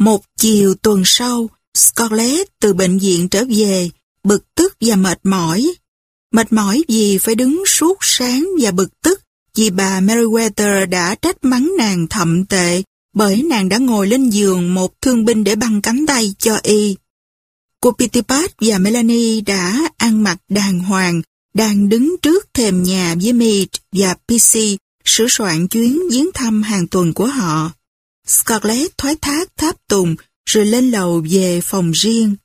Một chiều tuần sau, Scarlett từ bệnh viện trở về, bực tức và mệt mỏi. Mệt mỏi vì phải đứng suốt sáng và bực tức vì bà Meriwether đã trách mắng nàng thậm tệ bởi nàng đã ngồi lên giường một thương binh để băng cánh tay cho y. Cô Pitipat và Melanie đã ăn mặc đàng hoàng, đang đứng trước thềm nhà với Mead và PC sửa soạn chuyến viếng thăm hàng tuần của họ. Scarlett thoái thác tháp tùng rồi lên lầu về phòng riêng.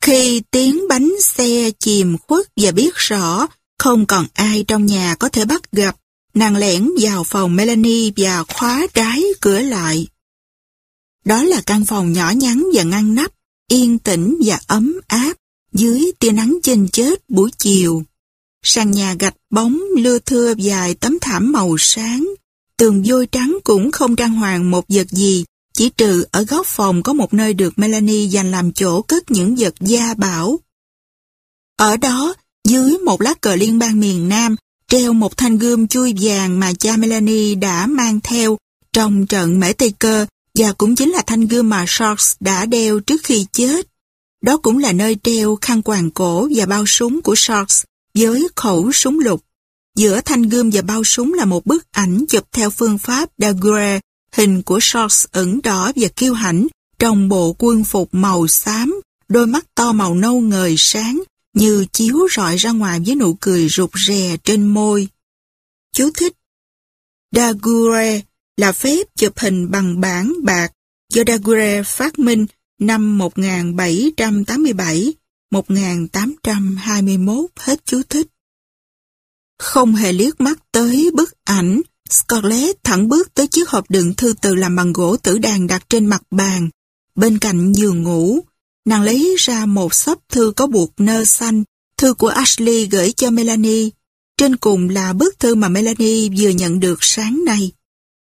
Khi tiếng bánh xe chìm khuất và biết rõ không còn ai trong nhà có thể bắt gặp, nàng lẻn vào phòng Melanie và khóa trái cửa lại. Đó là căn phòng nhỏ nhắn và ngăn nắp, yên tĩnh và ấm áp dưới tia nắng trên chết buổi chiều. Sàn nhà gạch bóng lưa thưa dài tấm thảm màu sáng, tường vôi trắng cũng không trang hoàng một vật gì, chỉ trừ ở góc phòng có một nơi được Melanie dành làm chỗ cất những vật gia bảo. Ở đó, dưới một lá cờ liên bang miền Nam, treo một thanh gươm chui vàng mà cha Melanie đã mang theo trong trận mễ Tây Cơ và cũng chính là thanh gươm mà Sharks đã đeo trước khi chết. Đó cũng là nơi treo khăn quàng cổ và bao súng của Sharks với khẩu súng lục. Giữa thanh gươm và bao súng là một bức ảnh chụp theo phương pháp Daguerre, hình của Charles ẩn đỏ và kiêu hãnh trong bộ quân phục màu xám, đôi mắt to màu nâu ngời sáng như chiếu rọi ra ngoài với nụ cười rụt rè trên môi. Chú thích Daguerre là phép chụp hình bằng bảng bạc do Daguerre phát minh năm 1787, 1821 hết chú thích. Không hề liếc mắt tới bức ảnh, Scarlett thẳng bước tới chiếc hộp đựng thư từ làm bằng gỗ tử đàn đặt trên mặt bàn. Bên cạnh giường ngủ, nàng lấy ra một sấp thư có buộc nơ xanh, thư của Ashley gửi cho Melanie. Trên cùng là bức thư mà Melanie vừa nhận được sáng nay.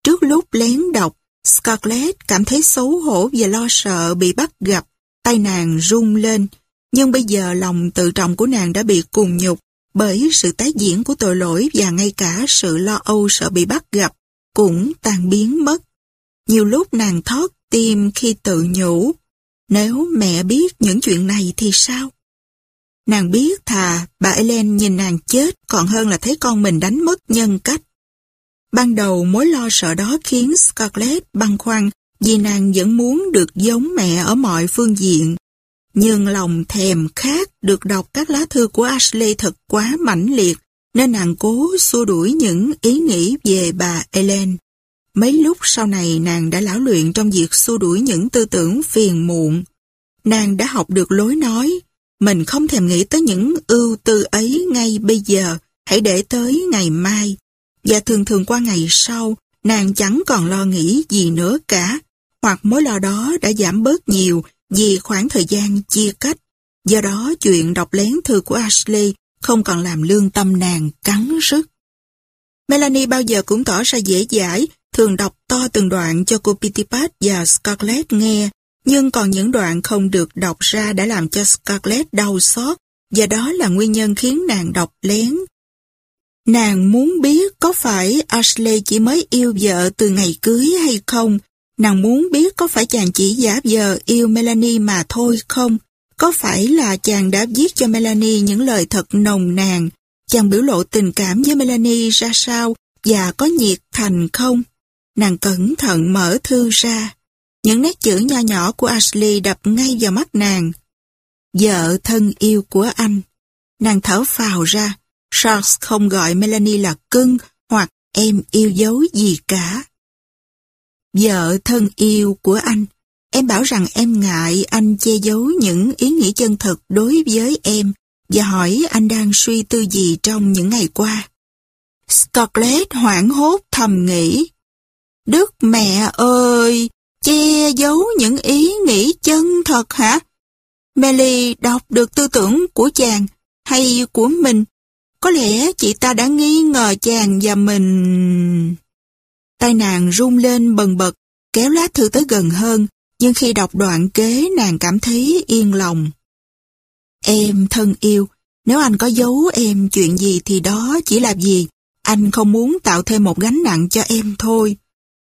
Trước lúc lén đọc, Scarlett cảm thấy xấu hổ và lo sợ bị bắt gặp, tay nàng rung lên, nhưng bây giờ lòng tự trọng của nàng đã bị cùng nhục bởi sự tái diễn của tội lỗi và ngay cả sự lo âu sợ bị bắt gặp cũng tan biến mất. Nhiều lúc nàng thót tim khi tự nhủ, nếu mẹ biết những chuyện này thì sao? Nàng biết thà bà Ellen nhìn nàng chết còn hơn là thấy con mình đánh mất nhân cách. Ban đầu mối lo sợ đó khiến Scarlett băn khoăn vì nàng vẫn muốn được giống mẹ ở mọi phương diện. Nhưng lòng thèm khát được đọc các lá thư của Ashley thật quá mãnh liệt, nên nàng cố xua đuổi những ý nghĩ về bà Ellen. Mấy lúc sau này nàng đã lão luyện trong việc xua đuổi những tư tưởng phiền muộn. Nàng đã học được lối nói, mình không thèm nghĩ tới những ưu tư ấy ngay bây giờ, hãy để tới ngày mai. Và thường thường qua ngày sau, nàng chẳng còn lo nghĩ gì nữa cả, hoặc mối lo đó đã giảm bớt nhiều vì khoảng thời gian chia cách. Do đó chuyện đọc lén thư của Ashley không còn làm lương tâm nàng cắn rứt. Melanie bao giờ cũng tỏ ra dễ dãi, thường đọc to từng đoạn cho cô Pitipat và Scarlett nghe, nhưng còn những đoạn không được đọc ra đã làm cho Scarlett đau xót, và đó là nguyên nhân khiến nàng đọc lén. Nàng muốn biết có phải Ashley chỉ mới yêu vợ từ ngày cưới hay không, Nàng muốn biết có phải chàng chỉ giả vờ yêu Melanie mà thôi không? Có phải là chàng đã viết cho Melanie những lời thật nồng nàn? Chàng biểu lộ tình cảm với Melanie ra sao và có nhiệt thành không? Nàng cẩn thận mở thư ra. Những nét chữ nho nhỏ của Ashley đập ngay vào mắt nàng. Vợ thân yêu của anh. Nàng thở phào ra. Charles không gọi Melanie là cưng hoặc em yêu dấu gì cả. Vợ thân yêu của anh, em bảo rằng em ngại anh che giấu những ý nghĩ chân thực đối với em và hỏi anh đang suy tư gì trong những ngày qua. Scarlett hoảng hốt thầm nghĩ. Đức mẹ ơi, che giấu những ý nghĩ chân thật hả? Melly đọc được tư tưởng của chàng hay của mình. Có lẽ chị ta đã nghi ngờ chàng và mình... Tay nàng run lên bần bật, kéo lá thư tới gần hơn, nhưng khi đọc đoạn kế nàng cảm thấy yên lòng. Em thân yêu, nếu anh có giấu em chuyện gì thì đó chỉ là gì, anh không muốn tạo thêm một gánh nặng cho em thôi.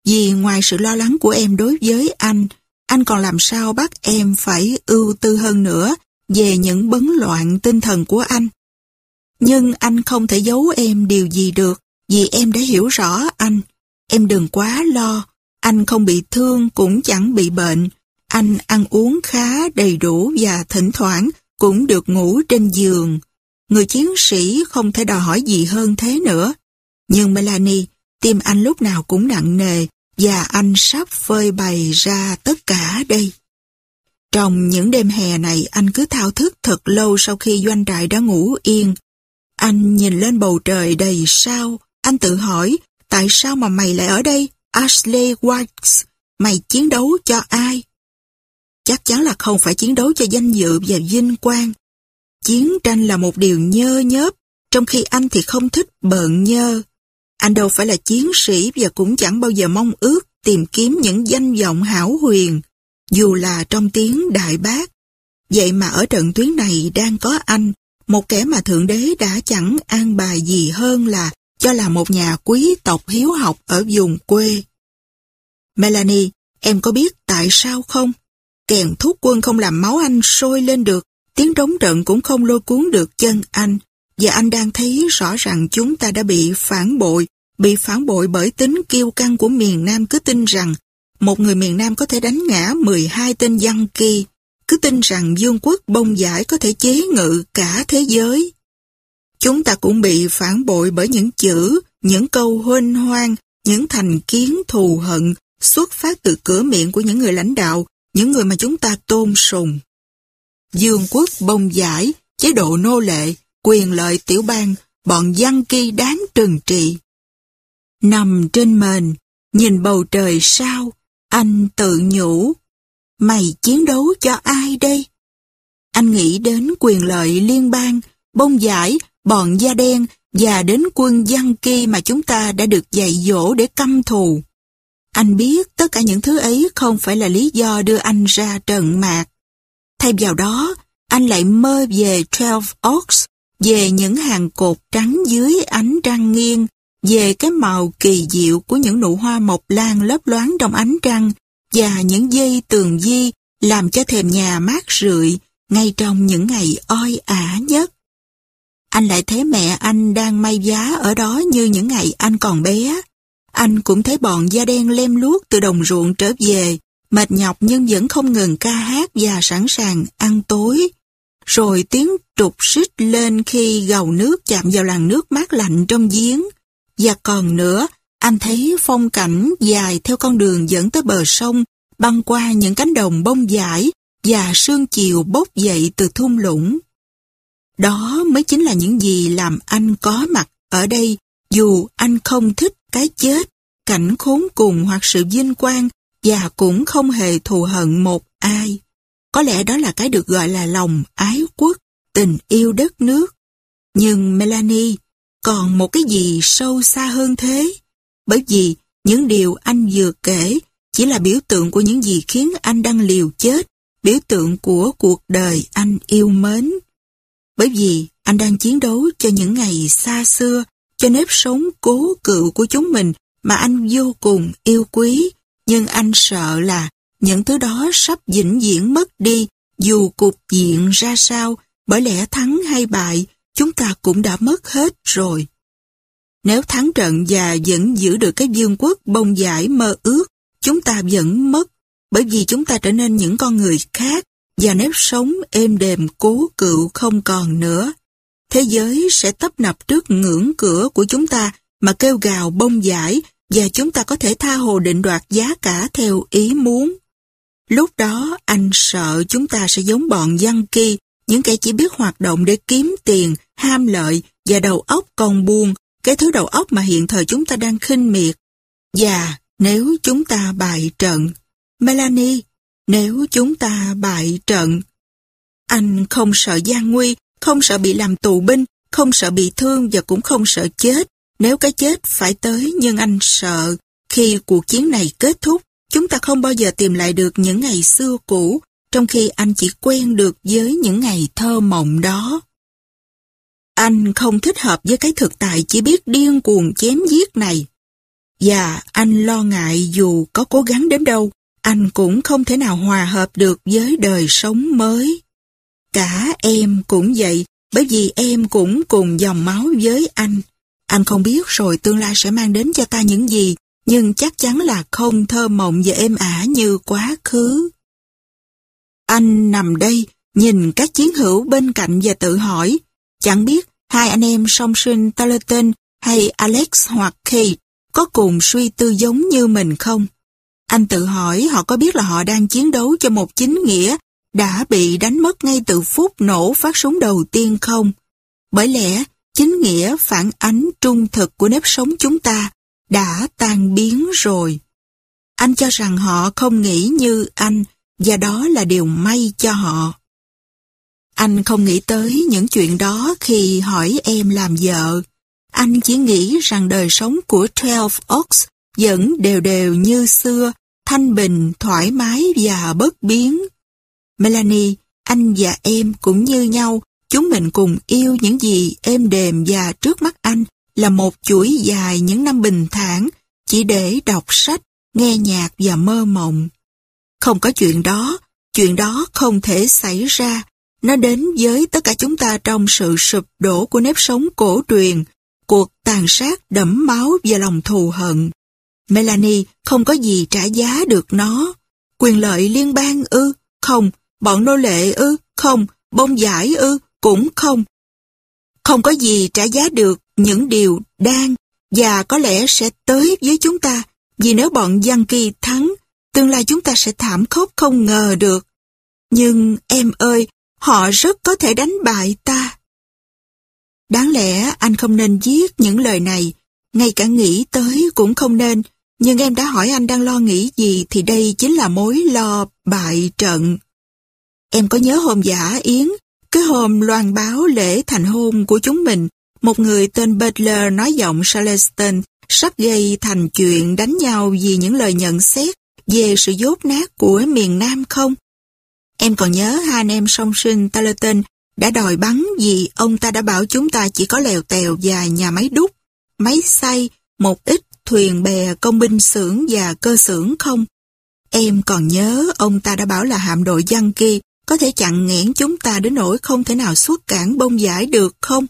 Vì ngoài sự lo lắng của em đối với anh, anh còn làm sao bắt em phải ưu tư hơn nữa về những bấn loạn tinh thần của anh. Nhưng anh không thể giấu em điều gì được vì em đã hiểu rõ anh. Em đừng quá lo, anh không bị thương cũng chẳng bị bệnh. Anh ăn uống khá đầy đủ và thỉnh thoảng cũng được ngủ trên giường. Người chiến sĩ không thể đòi hỏi gì hơn thế nữa. Nhưng Melanie, tim anh lúc nào cũng nặng nề và anh sắp phơi bày ra tất cả đây. Trong những đêm hè này anh cứ thao thức thật lâu sau khi doanh trại đã ngủ yên. Anh nhìn lên bầu trời đầy sao, anh tự hỏi tại sao mà mày lại ở đây, Ashley White, mày chiến đấu cho ai? Chắc chắn là không phải chiến đấu cho danh dự và vinh quang. Chiến tranh là một điều nhơ nhớp, trong khi anh thì không thích bợn nhơ. Anh đâu phải là chiến sĩ và cũng chẳng bao giờ mong ước tìm kiếm những danh vọng hảo huyền, dù là trong tiếng đại bác. Vậy mà ở trận tuyến này đang có anh, một kẻ mà Thượng Đế đã chẳng an bài gì hơn là cho là một nhà quý tộc hiếu học ở vùng quê. Melanie, em có biết tại sao không? Kèn thuốc quân không làm máu anh sôi lên được, tiếng trống trận cũng không lôi cuốn được chân anh, và anh đang thấy rõ rằng chúng ta đã bị phản bội, bị phản bội bởi tính kiêu căng của miền Nam cứ tin rằng một người miền Nam có thể đánh ngã 12 tên dân kỳ, cứ tin rằng vương quốc bông giải có thể chế ngự cả thế giới. Chúng ta cũng bị phản bội bởi những chữ, những câu huynh hoang, những thành kiến thù hận xuất phát từ cửa miệng của những người lãnh đạo, những người mà chúng ta tôn sùng. Dương quốc bông giải, chế độ nô lệ, quyền lợi tiểu bang, bọn dân kỳ đáng trừng trị. Nằm trên mền, nhìn bầu trời sao, anh tự nhủ. Mày chiến đấu cho ai đây? Anh nghĩ đến quyền lợi liên bang, bông giải, bọn da đen và đến quân dân kỳ mà chúng ta đã được dạy dỗ để căm thù. Anh biết tất cả những thứ ấy không phải là lý do đưa anh ra trận mạc. Thay vào đó, anh lại mơ về Twelve Oaks, về những hàng cột trắng dưới ánh trăng nghiêng, về cái màu kỳ diệu của những nụ hoa mộc lan lấp loáng trong ánh trăng và những dây tường di làm cho thềm nhà mát rượi ngay trong những ngày oi ả nhất. Anh lại thấy mẹ anh đang may giá ở đó như những ngày anh còn bé. Anh cũng thấy bọn da đen lem luốc từ đồng ruộng trở về, mệt nhọc nhưng vẫn không ngừng ca hát và sẵn sàng ăn tối. Rồi tiếng trục xích lên khi gầu nước chạm vào làn nước mát lạnh trong giếng. Và còn nữa, anh thấy phong cảnh dài theo con đường dẫn tới bờ sông, băng qua những cánh đồng bông dải và sương chiều bốc dậy từ thung lũng. Đó mới chính là những gì làm anh có mặt ở đây, dù anh không thích cái chết, cảnh khốn cùng hoặc sự vinh quang và cũng không hề thù hận một ai. Có lẽ đó là cái được gọi là lòng ái quốc, tình yêu đất nước. Nhưng Melanie, còn một cái gì sâu xa hơn thế. Bởi vì những điều anh vừa kể chỉ là biểu tượng của những gì khiến anh đang liều chết, biểu tượng của cuộc đời anh yêu mến. Bởi vì anh đang chiến đấu cho những ngày xa xưa, cho nếp sống cố cựu của chúng mình mà anh vô cùng yêu quý, nhưng anh sợ là những thứ đó sắp vĩnh viễn mất đi dù cục diện ra sao, bởi lẽ thắng hay bại, chúng ta cũng đã mất hết rồi. Nếu thắng trận và vẫn giữ được cái vương quốc bông giải mơ ước, chúng ta vẫn mất, bởi vì chúng ta trở nên những con người khác và nếp sống êm đềm cố cựu không còn nữa. Thế giới sẽ tấp nập trước ngưỡng cửa của chúng ta mà kêu gào bông giải và chúng ta có thể tha hồ định đoạt giá cả theo ý muốn. Lúc đó anh sợ chúng ta sẽ giống bọn dân kia, những kẻ chỉ biết hoạt động để kiếm tiền, ham lợi và đầu óc còn buông, cái thứ đầu óc mà hiện thời chúng ta đang khinh miệt. Và nếu chúng ta bại trận, Melanie, nếu chúng ta bại trận, anh không sợ gian nguy, không sợ bị làm tù binh, không sợ bị thương và cũng không sợ chết. Nếu cái chết phải tới nhưng anh sợ khi cuộc chiến này kết thúc, chúng ta không bao giờ tìm lại được những ngày xưa cũ, trong khi anh chỉ quen được với những ngày thơ mộng đó. Anh không thích hợp với cái thực tại chỉ biết điên cuồng chém giết này. Và anh lo ngại dù có cố gắng đến đâu, anh cũng không thể nào hòa hợp được với đời sống mới. Cả em cũng vậy, bởi vì em cũng cùng dòng máu với anh. Anh không biết rồi tương lai sẽ mang đến cho ta những gì, nhưng chắc chắn là không thơ mộng và êm ả như quá khứ. Anh nằm đây, nhìn các chiến hữu bên cạnh và tự hỏi, chẳng biết hai anh em song sinh Tarleton hay Alex hoặc Kate có cùng suy tư giống như mình không? Anh tự hỏi họ có biết là họ đang chiến đấu cho một chính nghĩa đã bị đánh mất ngay từ phút nổ phát súng đầu tiên không? Bởi lẽ, chính nghĩa phản ánh trung thực của nếp sống chúng ta đã tan biến rồi. Anh cho rằng họ không nghĩ như anh và đó là điều may cho họ. Anh không nghĩ tới những chuyện đó khi hỏi em làm vợ. Anh chỉ nghĩ rằng đời sống của Twelve Oaks vẫn đều đều như xưa, thanh bình, thoải mái và bất biến. Melanie, anh và em cũng như nhau, chúng mình cùng yêu những gì êm đềm và trước mắt anh là một chuỗi dài những năm bình thản, chỉ để đọc sách, nghe nhạc và mơ mộng. Không có chuyện đó, chuyện đó không thể xảy ra. Nó đến với tất cả chúng ta trong sự sụp đổ của nếp sống cổ truyền, cuộc tàn sát đẫm máu và lòng thù hận. Melanie không có gì trả giá được nó. Quyền lợi liên bang ư? Không. Bọn nô lệ ư? Không. Bông giải ư? Cũng không. Không có gì trả giá được những điều đang và có lẽ sẽ tới với chúng ta vì nếu bọn Yankee thắng, tương lai chúng ta sẽ thảm khốc không ngờ được. Nhưng em ơi, họ rất có thể đánh bại ta. Đáng lẽ anh không nên viết những lời này, ngay cả nghĩ tới cũng không nên, nhưng em đã hỏi anh đang lo nghĩ gì thì đây chính là mối lo bại trận. Em có nhớ hôm giả Yến, cái hôm loan báo lễ thành hôn của chúng mình, một người tên Butler nói giọng Charleston sắp gây thành chuyện đánh nhau vì những lời nhận xét về sự dốt nát của miền Nam không? Em còn nhớ hai anh em song sinh Tarleton đã đòi bắn vì ông ta đã bảo chúng ta chỉ có lèo tèo và nhà máy đúc, máy xay, một ít thuyền bè, công binh xưởng và cơ xưởng không? Em còn nhớ ông ta đã bảo là hạm đội Giang kia có thể chặn nghẽn chúng ta đến nỗi không thể nào xuất cản bông giải được không?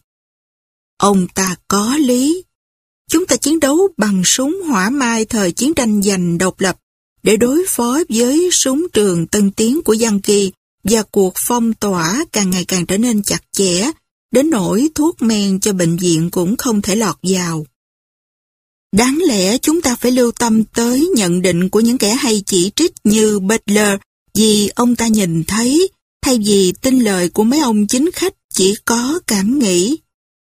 Ông ta có lý. Chúng ta chiến đấu bằng súng hỏa mai thời chiến tranh giành độc lập để đối phó với súng trường tân tiến của Giang Kỳ và cuộc phong tỏa càng ngày càng trở nên chặt chẽ, đến nỗi thuốc men cho bệnh viện cũng không thể lọt vào. Đáng lẽ chúng ta phải lưu tâm tới nhận định của những kẻ hay chỉ trích như Butler vì ông ta nhìn thấy, thay vì tin lời của mấy ông chính khách chỉ có cảm nghĩ.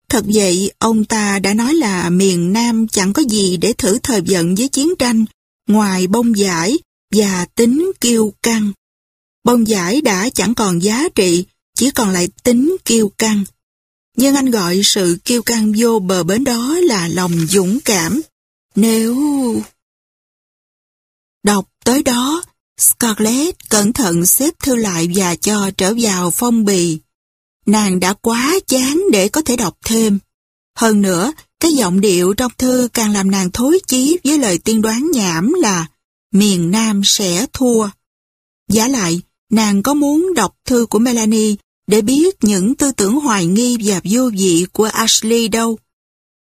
Thật vậy, ông ta đã nói là miền Nam chẳng có gì để thử thời vận với chiến tranh, ngoài bông giải và tính kiêu căng. Bông giải đã chẳng còn giá trị, chỉ còn lại tính kiêu căng. Nhưng anh gọi sự kiêu căng vô bờ bến đó là lòng dũng cảm. Nếu... Đọc tới đó, Scarlett cẩn thận xếp thư lại và cho trở vào phong bì. Nàng đã quá chán để có thể đọc thêm. Hơn nữa, cái giọng điệu trong thư càng làm nàng thối chí với lời tiên đoán nhảm là miền Nam sẽ thua. Giả lại, nàng có muốn đọc thư của Melanie để biết những tư tưởng hoài nghi và vô vị của Ashley đâu.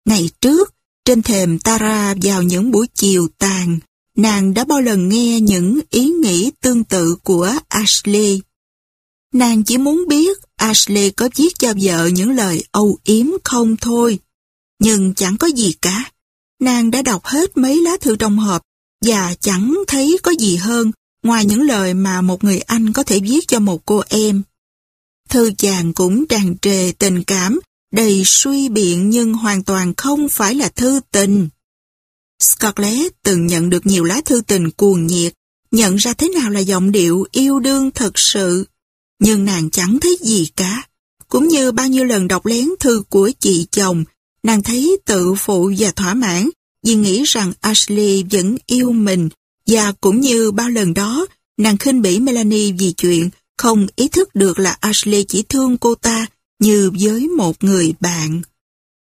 Ngày trước, trên thềm Tara vào những buổi chiều tàn, nàng đã bao lần nghe những ý nghĩ tương tự của Ashley. Nàng chỉ muốn biết Ashley có viết cho vợ những lời âu yếm không thôi. Nhưng chẳng có gì cả. Nàng đã đọc hết mấy lá thư trong hộp và chẳng thấy có gì hơn ngoài những lời mà một người anh có thể viết cho một cô em. Thư chàng cũng tràn trề tình cảm, đầy suy biện nhưng hoàn toàn không phải là thư tình. Scarlett từng nhận được nhiều lá thư tình cuồng nhiệt, nhận ra thế nào là giọng điệu yêu đương thật sự. Nhưng nàng chẳng thấy gì cả. Cũng như bao nhiêu lần đọc lén thư của chị chồng, nàng thấy tự phụ và thỏa mãn vì nghĩ rằng Ashley vẫn yêu mình và cũng như bao lần đó, nàng khinh bỉ Melanie vì chuyện không ý thức được là Ashley chỉ thương cô ta như với một người bạn.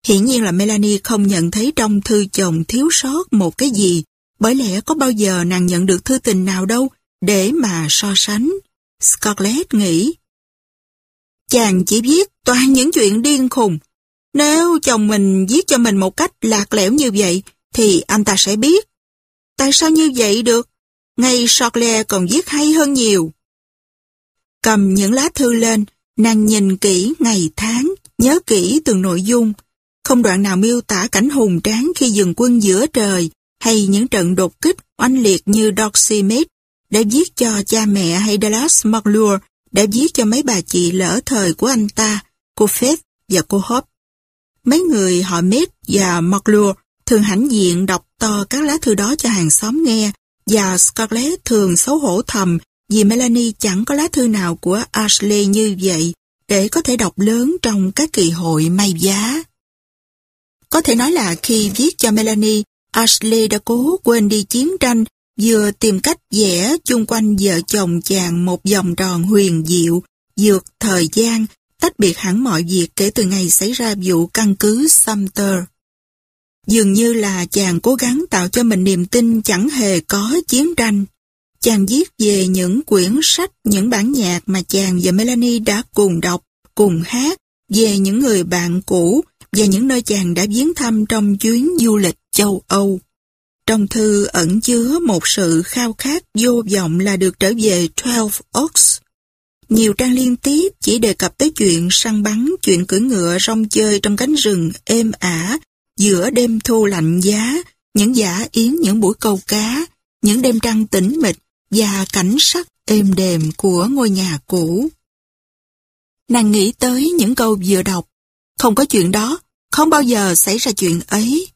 Hiển nhiên là Melanie không nhận thấy trong thư chồng thiếu sót một cái gì, bởi lẽ có bao giờ nàng nhận được thư tình nào đâu, để mà so sánh. Scarlett nghĩ. Chàng chỉ viết toàn những chuyện điên khùng. Nếu chồng mình viết cho mình một cách lạc lẽo như vậy, thì anh ta sẽ biết. Tại sao như vậy được? Ngay Charles còn viết hay hơn nhiều. Cầm những lá thư lên, nàng nhìn kỹ ngày tháng, nhớ kỹ từng nội dung. Không đoạn nào miêu tả cảnh hùng tráng khi dừng quân giữa trời, hay những trận đột kích oanh liệt như Doxy Meade đã viết cho cha mẹ hay Dallas McClure đã viết cho mấy bà chị lỡ thời của anh ta, cô Faith và cô Hope. Mấy người họ Meade và McClure thường hãnh diện đọc to các lá thư đó cho hàng xóm nghe và Scarlett thường xấu hổ thầm vì Melanie chẳng có lá thư nào của Ashley như vậy để có thể đọc lớn trong các kỳ hội may giá. Có thể nói là khi viết cho Melanie, Ashley đã cố quên đi chiến tranh, vừa tìm cách vẽ chung quanh vợ chồng chàng một vòng tròn huyền diệu, vượt thời gian, tách biệt hẳn mọi việc kể từ ngày xảy ra vụ căn cứ Sumter. Dường như là chàng cố gắng tạo cho mình niềm tin chẳng hề có chiến tranh. Chàng viết về những quyển sách, những bản nhạc mà chàng và Melanie đã cùng đọc, cùng hát, về những người bạn cũ và những nơi chàng đã viếng thăm trong chuyến du lịch châu Âu. Trong thư ẩn chứa một sự khao khát vô vọng là được trở về Twelve Oaks. Nhiều trang liên tiếp chỉ đề cập tới chuyện săn bắn, chuyện cưỡi ngựa rong chơi trong cánh rừng êm ả, giữa đêm thu lạnh giá, những giả yến những buổi câu cá, những đêm trăng tĩnh mịch và cảnh sắc êm đềm của ngôi nhà cũ. Nàng nghĩ tới những câu vừa đọc, không có chuyện đó, không bao giờ xảy ra chuyện ấy.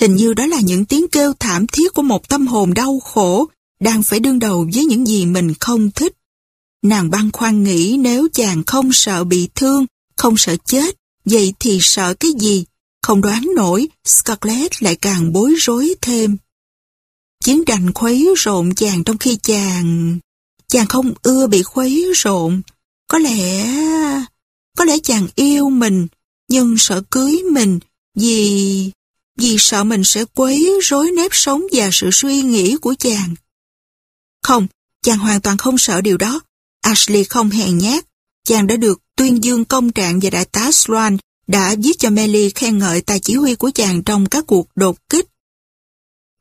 Hình như đó là những tiếng kêu thảm thiết của một tâm hồn đau khổ, đang phải đương đầu với những gì mình không thích. Nàng băn khoăn nghĩ nếu chàng không sợ bị thương, không sợ chết, vậy thì sợ cái gì? Không đoán nổi, Scarlett lại càng bối rối thêm. Chiến tranh khuấy rộn chàng trong khi chàng... Chàng không ưa bị khuấy rộn. Có lẽ... Có lẽ chàng yêu mình, nhưng sợ cưới mình vì... Vì sợ mình sẽ quấy rối nếp sống và sự suy nghĩ của chàng. Không, chàng hoàn toàn không sợ điều đó. Ashley không hèn nhát. Chàng đã được tuyên dương công trạng và đại tá Sloan đã viết cho Melly khen ngợi tài chỉ huy của chàng trong các cuộc đột kích.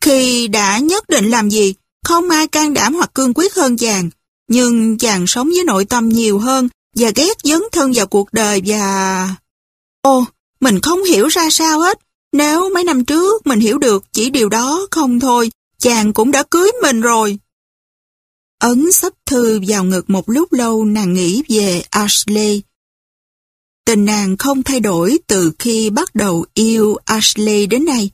Khi đã nhất định làm gì, không ai can đảm hoặc cương quyết hơn chàng, nhưng chàng sống với nội tâm nhiều hơn và ghét dấn thân vào cuộc đời và... Ồ, mình không hiểu ra sao hết. Nếu mấy năm trước mình hiểu được chỉ điều đó không thôi, chàng cũng đã cưới mình rồi. Ấn sắp thư vào ngực một lúc lâu nàng nghĩ về Ashley. Tình nàng không thay đổi từ khi bắt đầu yêu Ashley đến nay.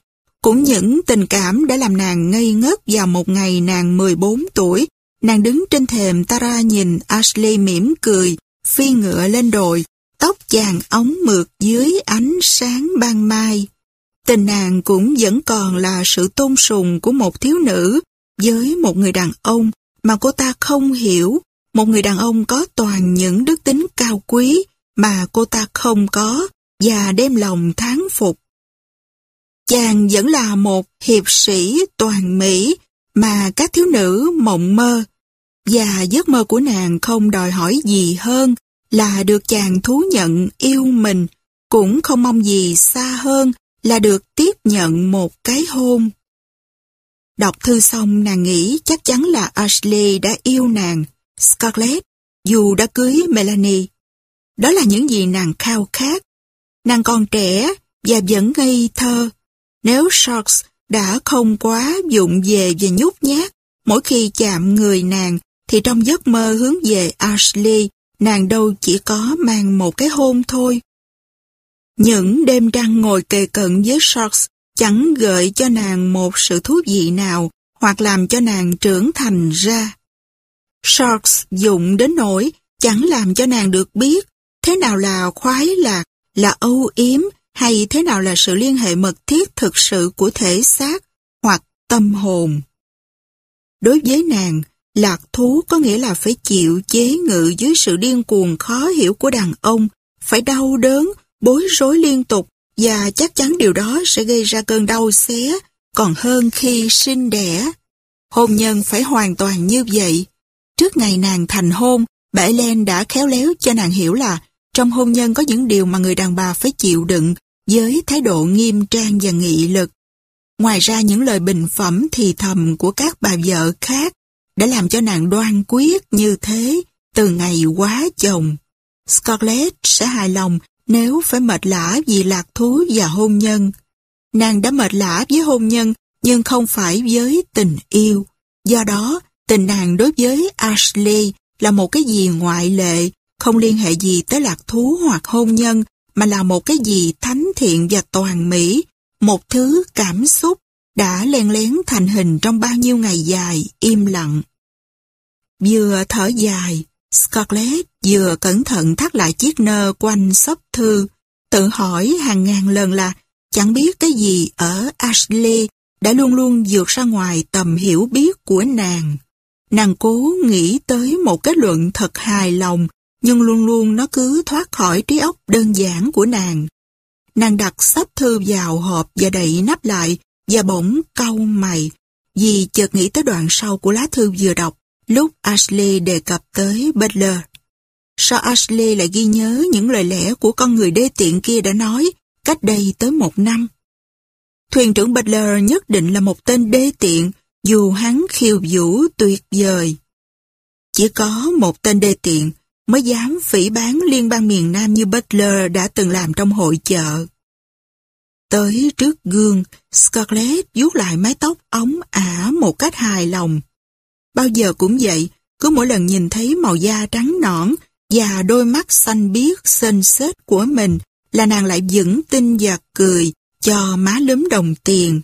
Cũng những tình cảm đã làm nàng ngây ngất vào một ngày nàng 14 tuổi. Nàng đứng trên thềm Tara nhìn Ashley mỉm cười, phi ngựa lên đồi, tóc chàng ống mượt dưới ánh sáng ban mai. Tình nàng cũng vẫn còn là sự tôn sùng của một thiếu nữ với một người đàn ông mà cô ta không hiểu, một người đàn ông có toàn những đức tính cao quý mà cô ta không có và đem lòng tháng phục. Chàng vẫn là một hiệp sĩ toàn Mỹ mà các thiếu nữ mộng mơ và giấc mơ của nàng không đòi hỏi gì hơn là được chàng thú nhận yêu mình, cũng không mong gì xa hơn là được tiếp nhận một cái hôn. Đọc thư xong nàng nghĩ chắc chắn là Ashley đã yêu nàng, Scarlett, dù đã cưới Melanie. Đó là những gì nàng khao khát. Nàng còn trẻ và vẫn ngây thơ. Nếu Sharks đã không quá dụng về và nhút nhát, mỗi khi chạm người nàng thì trong giấc mơ hướng về Ashley nàng đâu chỉ có mang một cái hôn thôi. Những đêm trăng ngồi kề cận với Sharks chẳng gợi cho nàng một sự thú vị nào hoặc làm cho nàng trưởng thành ra. Sharks dụng đến nỗi chẳng làm cho nàng được biết thế nào là khoái lạc, là âu yếm hay thế nào là sự liên hệ mật thiết thực sự của thể xác hoặc tâm hồn. Đối với nàng, Lạc thú có nghĩa là phải chịu chế ngự dưới sự điên cuồng khó hiểu của đàn ông, phải đau đớn, bối rối liên tục và chắc chắn điều đó sẽ gây ra cơn đau xé còn hơn khi sinh đẻ. hôn nhân phải hoàn toàn như vậy. Trước ngày nàng thành hôn, bà Ellen đã khéo léo cho nàng hiểu là trong hôn nhân có những điều mà người đàn bà phải chịu đựng với thái độ nghiêm trang và nghị lực. Ngoài ra những lời bình phẩm thì thầm của các bà vợ khác đã làm cho nàng đoan quyết như thế từ ngày quá chồng. Scarlett sẽ hài lòng nếu phải mệt lã vì lạc thú và hôn nhân. Nàng đã mệt lã với hôn nhân nhưng không phải với tình yêu. Do đó, tình nàng đối với Ashley là một cái gì ngoại lệ, không liên hệ gì tới lạc thú hoặc hôn nhân, mà là một cái gì thánh thiện và toàn mỹ, một thứ cảm xúc đã len lén thành hình trong bao nhiêu ngày dài, im lặng. Vừa thở dài, Scarlett vừa cẩn thận thắt lại chiếc nơ quanh sấp thư, tự hỏi hàng ngàn lần là chẳng biết cái gì ở Ashley đã luôn luôn vượt ra ngoài tầm hiểu biết của nàng. Nàng cố nghĩ tới một kết luận thật hài lòng, nhưng luôn luôn nó cứ thoát khỏi trí óc đơn giản của nàng. Nàng đặt sắp thư vào hộp và đậy nắp lại, và bỗng cau mày, vì chợt nghĩ tới đoạn sau của lá thư vừa đọc, lúc Ashley đề cập tới Butler. Sao Ashley lại ghi nhớ những lời lẽ của con người đê tiện kia đã nói cách đây tới một năm? Thuyền trưởng Butler nhất định là một tên đê tiện, dù hắn khiêu vũ tuyệt vời. Chỉ có một tên đê tiện mới dám phỉ bán liên bang miền Nam như Butler đã từng làm trong hội chợ. Tới trước gương, Scarlett vuốt lại mái tóc ống ả một cách hài lòng. Bao giờ cũng vậy, cứ mỗi lần nhìn thấy màu da trắng nõn và đôi mắt xanh biếc xên xết của mình là nàng lại vững tin và cười cho má lúm đồng tiền.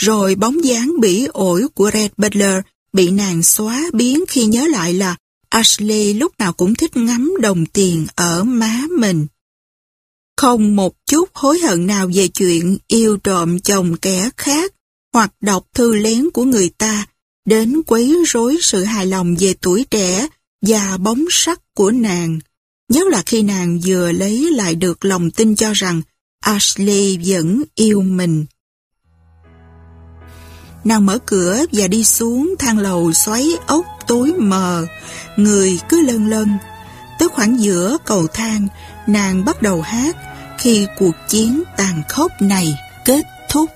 Rồi bóng dáng bỉ ổi của Red Butler bị nàng xóa biến khi nhớ lại là Ashley lúc nào cũng thích ngắm đồng tiền ở má mình. Không một chút hối hận nào về chuyện yêu trộm chồng kẻ khác hoặc đọc thư lén của người ta đến quấy rối sự hài lòng về tuổi trẻ và bóng sắc của nàng. Nhất là khi nàng vừa lấy lại được lòng tin cho rằng Ashley vẫn yêu mình. Nàng mở cửa và đi xuống thang lầu xoáy ốc tối mờ, người cứ lân lân. Tới khoảng giữa cầu thang, nàng bắt đầu hát khi cuộc chiến tàn khốc này kết thúc.